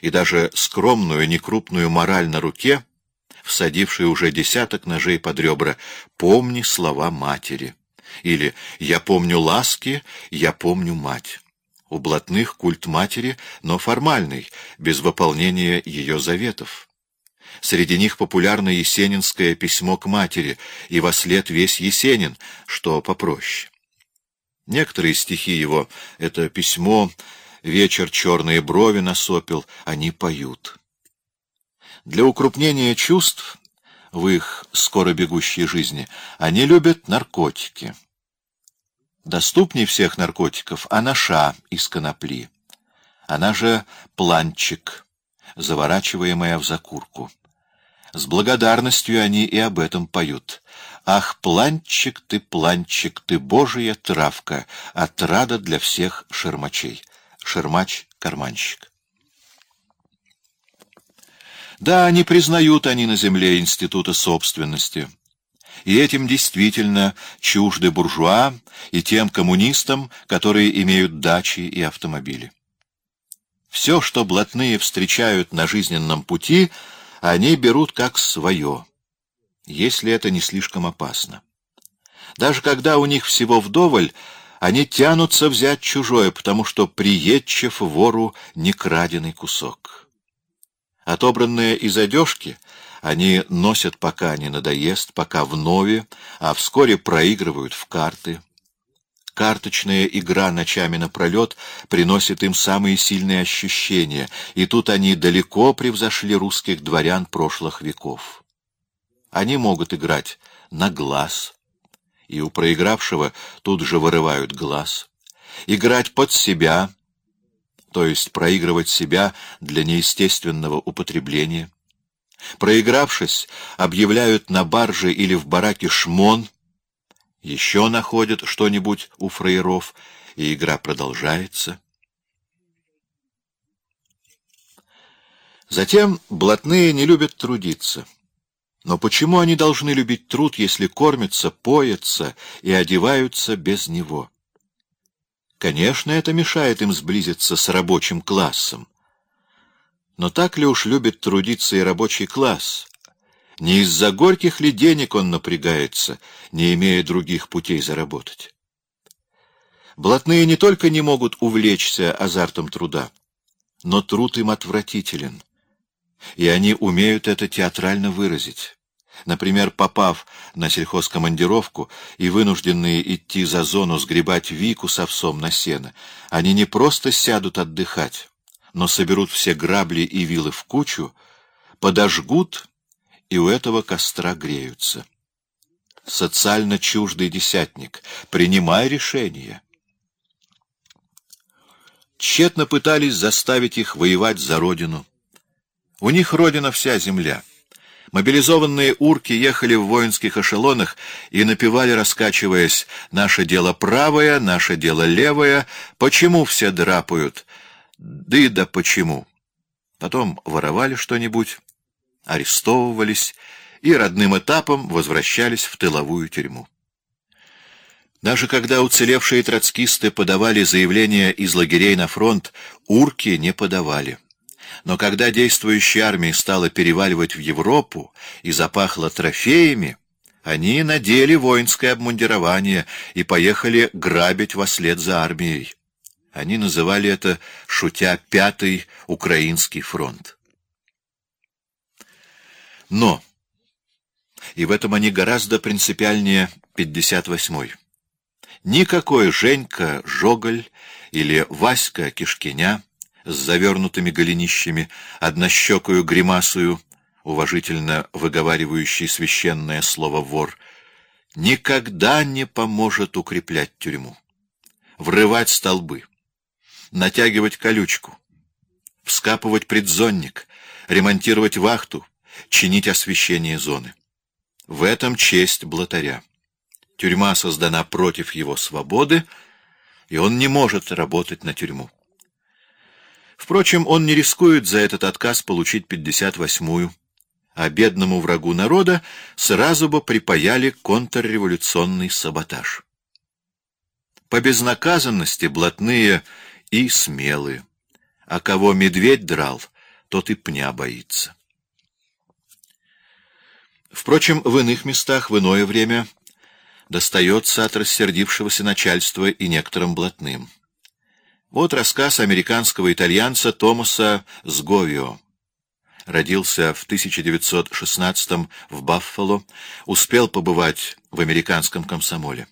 и даже скромную, некрупную мораль на руке, всадивший уже десяток ножей под ребра, «Помни слова матери» или «Я помню ласки, я помню мать». У блатных культ матери, но формальный, без выполнения ее заветов. Среди них популярно есенинское письмо к матери, и во след весь Есенин, что попроще. Некоторые стихи его — это письмо, вечер черные брови насопил, они поют. Для укрупнения чувств в их скоро бегущей жизни они любят наркотики. Доступней всех наркотиков анаша из конопли. Она же планчик, заворачиваемая в закурку. С благодарностью они и об этом поют. «Ах, планчик ты, планчик ты, божья травка, отрада для всех шермачей». Шермач-карманщик. Да, не признают они на земле института собственности и этим действительно чужды буржуа и тем коммунистам, которые имеют дачи и автомобили. Все, что блатные встречают на жизненном пути, они берут как свое, если это не слишком опасно. Даже когда у них всего вдоволь, они тянутся взять чужое, потому что приедчив вору некраденный кусок. Отобранные из одежки — они носят, пока не надоест, пока вновь, а вскоре проигрывают в карты. Карточная игра ночами напролет приносит им самые сильные ощущения, и тут они далеко превзошли русских дворян прошлых веков. Они могут играть на глаз, и у проигравшего тут же вырывают глаз, играть под себя, то есть проигрывать себя для неестественного употребления, Проигравшись, объявляют на барже или в бараке шмон, еще находят что-нибудь у фраеров, и игра продолжается. Затем блатные не любят трудиться. Но почему они должны любить труд, если кормятся, поятся и одеваются без него? Конечно, это мешает им сблизиться с рабочим классом. Но так ли уж любит трудиться и рабочий класс? Не из-за горьких ли денег он напрягается, не имея других путей заработать? Блатные не только не могут увлечься азартом труда, но труд им отвратителен, и они умеют это театрально выразить. Например, попав на сельхозкомандировку и вынужденные идти за зону сгребать вику с овсом на сено, они не просто сядут отдыхать, но соберут все грабли и вилы в кучу, подожгут и у этого костра греются. Социально чуждый десятник, принимай решение. Тщетно пытались заставить их воевать за родину. У них родина вся земля. Мобилизованные урки ехали в воинских эшелонах и напевали, раскачиваясь, «Наше дело правое, наше дело левое, почему все драпают?» Да и да почему. Потом воровали что-нибудь, арестовывались и родным этапом возвращались в тыловую тюрьму. Даже когда уцелевшие троцкисты подавали заявления из лагерей на фронт, урки не подавали. Но когда действующая армия стала переваливать в Европу и запахла трофеями, они надели воинское обмундирование и поехали грабить во след за армией. Они называли это, шутя, «Пятый Украинский фронт». Но, и в этом они гораздо принципиальнее 58-й, никакой Женька Жоголь или Васька Кишкиня с завернутыми голенищами, однощекую гримасую, уважительно выговаривающий священное слово «вор», никогда не поможет укреплять тюрьму, врывать столбы натягивать колючку, вскапывать предзонник, ремонтировать вахту, чинить освещение зоны. В этом честь блатаря. Тюрьма создана против его свободы, и он не может работать на тюрьму. Впрочем, он не рискует за этот отказ получить 58-ю, а бедному врагу народа сразу бы припаяли контрреволюционный саботаж. По безнаказанности блатные и смелые. А кого медведь драл, тот и пня боится. Впрочем, в иных местах, в иное время достается от рассердившегося начальства и некоторым блатным. Вот рассказ американского итальянца Томаса Сговио. Родился в 1916 в Баффало, успел побывать в американском комсомоле.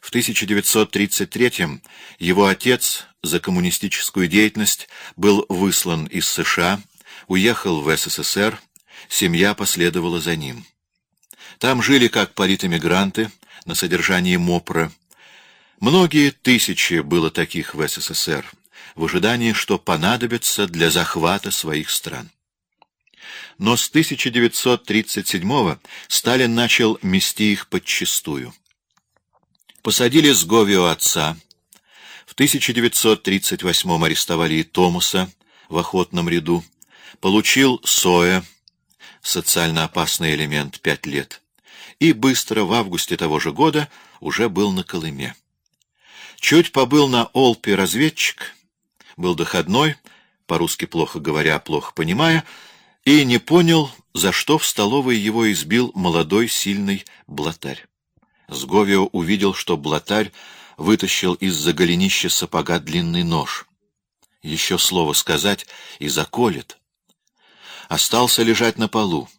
В 1933 его отец за коммунистическую деятельность был выслан из США, уехал в СССР, семья последовала за ним. Там жили как политэмигранты на содержании МОПРа. Многие тысячи было таких в СССР, в ожидании, что понадобится для захвата своих стран. Но с 1937 Сталин начал мести их подчистую. Посадили с Говио отца. В 1938 арестовали и Томаса в охотном ряду. Получил Соя, социально опасный элемент, пять лет и быстро в августе того же года уже был на Колыме. Чуть побыл на Олпе разведчик, был доходной, по-русски плохо говоря, плохо понимая, и не понял, за что в столовой его избил молодой сильный блатарь. Сговио увидел, что блатарь вытащил из-за голенища сапога длинный нож. Еще слово сказать и заколет. Остался лежать на полу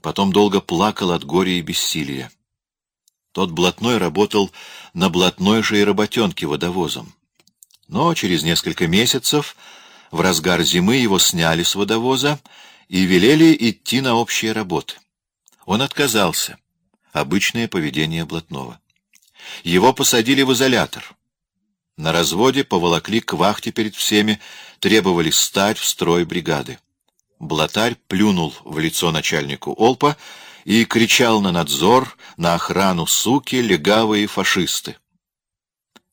потом долго плакал от горя и бессилия. Тот блатной работал на блатной же и работенке водовозом. Но через несколько месяцев, в разгар зимы, его сняли с водовоза и велели идти на общие работы. Он отказался. Обычное поведение блатного. Его посадили в изолятор. На разводе поволокли к вахте перед всеми, требовали стать в строй бригады. Блатарь плюнул в лицо начальнику Олпа и кричал на надзор, на охрану суки, легавые фашисты.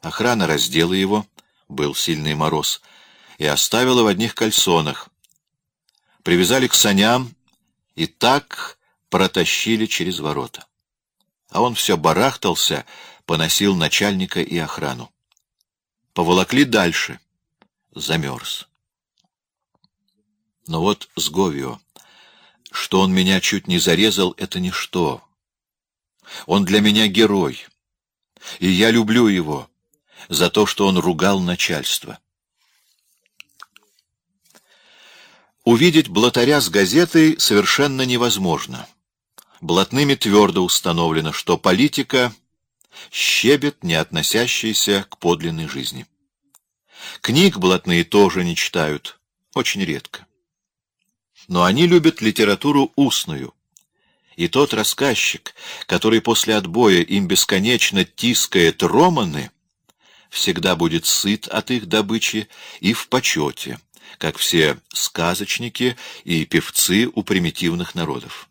Охрана раздела его, был сильный мороз, и оставила в одних кальсонах. Привязали к саням и так протащили через ворота. А он все барахтался, поносил начальника и охрану. Поволокли дальше. Замерз. Но вот с Говио, что он меня чуть не зарезал, это ничто. Он для меня герой, и я люблю его за то, что он ругал начальство. Увидеть блатаря с газетой совершенно невозможно. Блатными твердо установлено, что политика — щебет, не относящийся к подлинной жизни. Книг блатные тоже не читают, очень редко но они любят литературу устную. И тот рассказчик, который после отбоя им бесконечно тискает романы, всегда будет сыт от их добычи и в почете, как все сказочники и певцы у примитивных народов.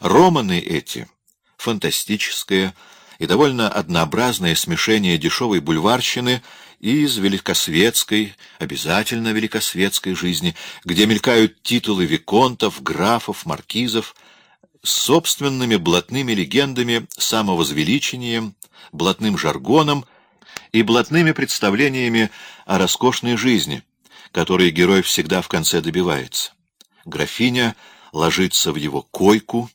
Романы эти — фантастическое и довольно однообразное смешение дешевой бульварщины — из великосветской, обязательно великосветской жизни, где мелькают титулы виконтов, графов, маркизов, с собственными блатными легендами, самовозвеличением, блатным жаргоном и блатными представлениями о роскошной жизни, которые герой всегда в конце добивается. Графиня ложится в его койку,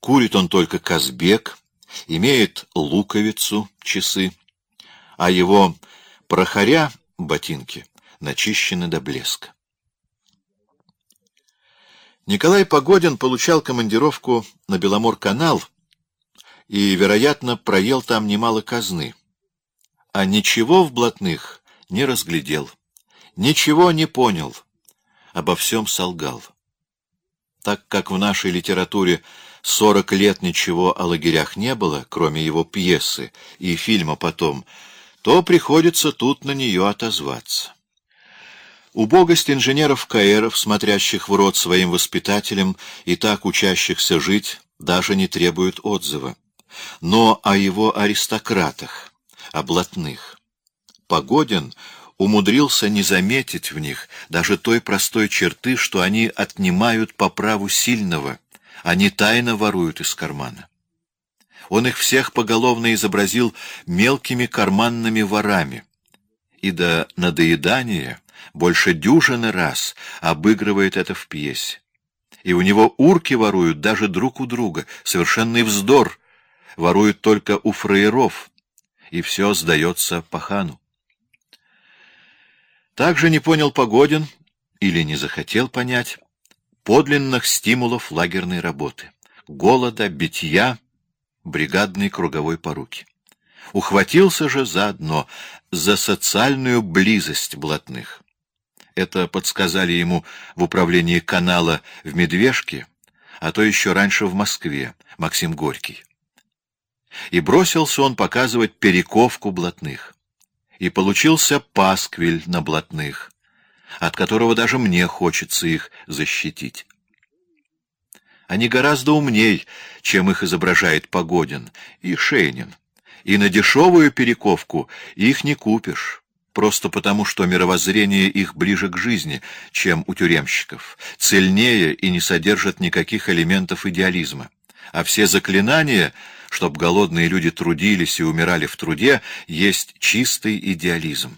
курит он только казбек, имеет луковицу, часы, а его Прохоря ботинки начищены до блеска. Николай Погодин получал командировку на Беломор-канал и, вероятно, проел там немало казны. А ничего в блатных не разглядел, ничего не понял, обо всем солгал. Так как в нашей литературе сорок лет ничего о лагерях не было, кроме его пьесы и фильма потом — то приходится тут на нее отозваться. Убогость инженеров-каэров, смотрящих в рот своим воспитателям и так учащихся жить, даже не требует отзыва. Но о его аристократах, о блатных. Погодин умудрился не заметить в них даже той простой черты, что они отнимают по праву сильного, они тайно воруют из кармана. Он их всех поголовно изобразил мелкими карманными ворами, и до надоедания больше дюжины раз обыгрывает это в пьесе. И у него урки воруют даже друг у друга, совершенный вздор, воруют только у фраеров, и все сдается пахану. Также не понял Погодин, или не захотел понять, подлинных стимулов лагерной работы, голода, битья, бригадной круговой поруки. Ухватился же заодно за социальную близость блатных. Это подсказали ему в управлении канала в Медвежке, а то еще раньше в Москве, Максим Горький. И бросился он показывать перековку блатных. И получился пасквиль на блатных, от которого даже мне хочется их защитить. Они гораздо умней, чем их изображает Погодин и Шейнин. И на дешевую перековку их не купишь, просто потому, что мировоззрение их ближе к жизни, чем у тюремщиков, цельнее и не содержит никаких элементов идеализма. А все заклинания, чтоб голодные люди трудились и умирали в труде, есть чистый идеализм.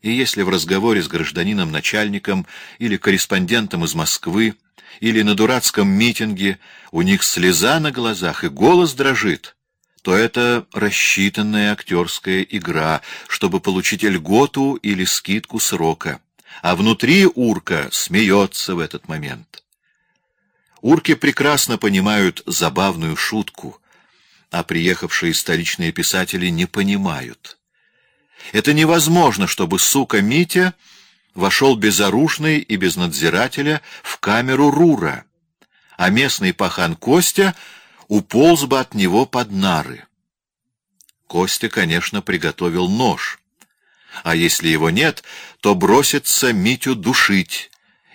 И если в разговоре с гражданином-начальником или корреспондентом из Москвы или на дурацком митинге у них слеза на глазах и голос дрожит, то это рассчитанная актерская игра, чтобы получить льготу или скидку срока. А внутри урка смеется в этот момент. Урки прекрасно понимают забавную шутку, а приехавшие столичные писатели не понимают. Это невозможно, чтобы сука Митя вошел безоружный и без надзирателя в камеру Рура, а местный пахан Костя уполз бы от него под нары. Костя, конечно, приготовил нож, а если его нет, то бросится Митю душить,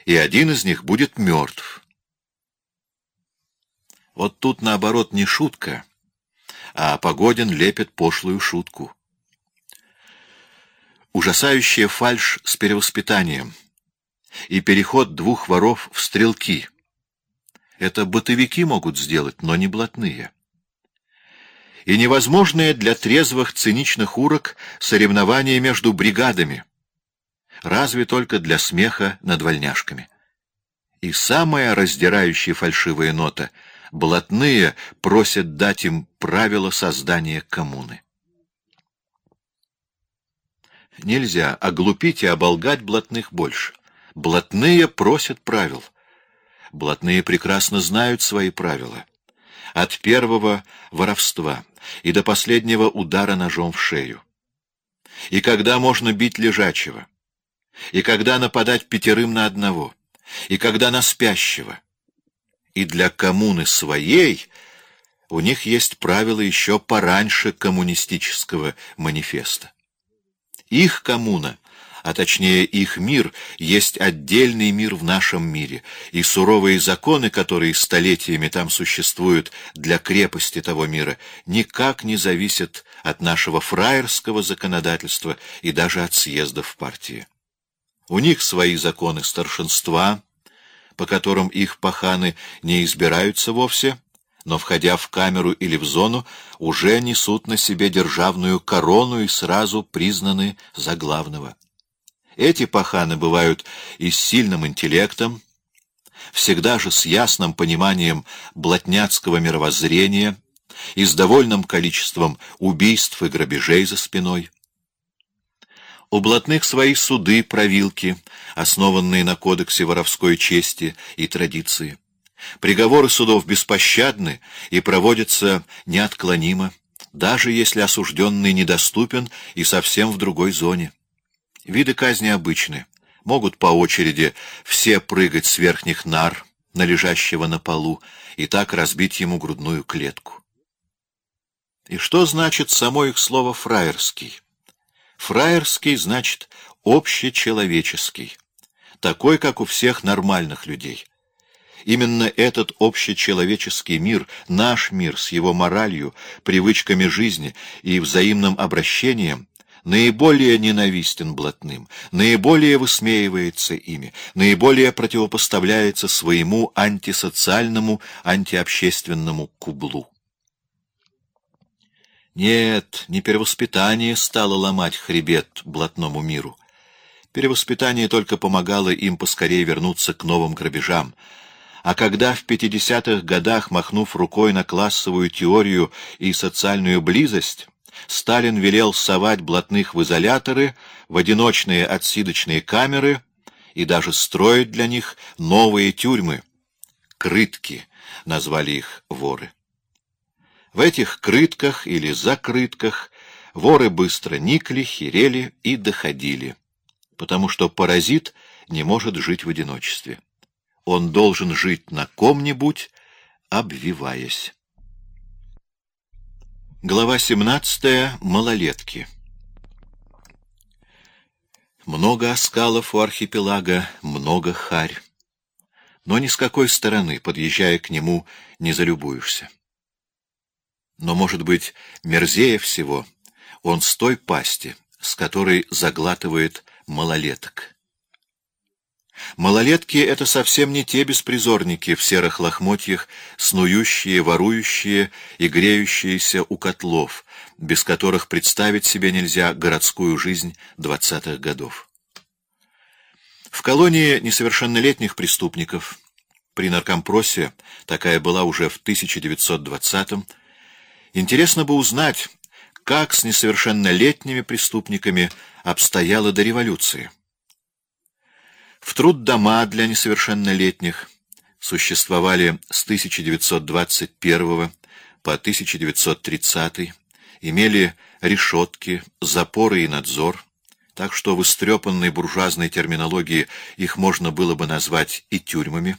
и один из них будет мертв. Вот тут, наоборот, не шутка, а Погодин лепит пошлую шутку. Ужасающая фальшь с перевоспитанием и переход двух воров в стрелки. Это бытовики могут сделать, но не блатные. И невозможное для трезвых циничных урок соревнование между бригадами, разве только для смеха над вольняшками. И самая раздирающая фальшивая нота — блатные просят дать им правила создания коммуны. Нельзя оглупить и оболгать блатных больше. Блатные просят правил. Блатные прекрасно знают свои правила. От первого воровства и до последнего удара ножом в шею. И когда можно бить лежачего. И когда нападать пятерым на одного. И когда на спящего. И для коммуны своей у них есть правила еще пораньше коммунистического манифеста. Их коммуна, а точнее их мир, есть отдельный мир в нашем мире, и суровые законы, которые столетиями там существуют для крепости того мира, никак не зависят от нашего фраерского законодательства и даже от съездов партии. У них свои законы старшинства, по которым их паханы не избираются вовсе, но, входя в камеру или в зону, уже несут на себе державную корону и сразу признаны за главного. Эти паханы бывают и с сильным интеллектом, всегда же с ясным пониманием блатняцкого мировоззрения и с довольным количеством убийств и грабежей за спиной. У блатных свои суды, провилки, основанные на кодексе воровской чести и традиции. Приговоры судов беспощадны и проводятся неотклонимо, даже если осужденный недоступен и совсем в другой зоне. Виды казни обычны. Могут по очереди все прыгать с верхних нар на лежащего на полу и так разбить ему грудную клетку. И что значит само их слово «фраерский»? Фраерский значит общечеловеческий, такой, как у всех нормальных людей. Именно этот общечеловеческий мир, наш мир с его моралью, привычками жизни и взаимным обращением, наиболее ненавистен блатным, наиболее высмеивается ими, наиболее противопоставляется своему антисоциальному, антиобщественному кублу. Нет, не перевоспитание стало ломать хребет блатному миру. Перевоспитание только помогало им поскорее вернуться к новым грабежам. А когда в 50-х годах, махнув рукой на классовую теорию и социальную близость, Сталин велел совать блатных в изоляторы, в одиночные отсидочные камеры и даже строить для них новые тюрьмы. Крытки назвали их воры. В этих крытках или закрытках воры быстро никли, херели и доходили, потому что паразит не может жить в одиночестве. Он должен жить на ком-нибудь, обвиваясь. Глава 17. Малолетки. Много оскалов у архипелага, много харь. Но ни с какой стороны, подъезжая к нему, не залюбуешься. Но, может быть, мерзее всего он с той пасти, с которой заглатывает малолеток. Малолетки — это совсем не те беспризорники в серых лохмотьях, снующие, ворующие и греющиеся у котлов, без которых представить себе нельзя городскую жизнь двадцатых годов. В колонии несовершеннолетних преступников при наркомпросе, такая была уже в 1920-м, интересно бы узнать, как с несовершеннолетними преступниками обстояло до революции. В труд дома для несовершеннолетних существовали с 1921 по 1930, имели решетки, запоры и надзор, так что в истрепанной буржуазной терминологии их можно было бы назвать и тюрьмами.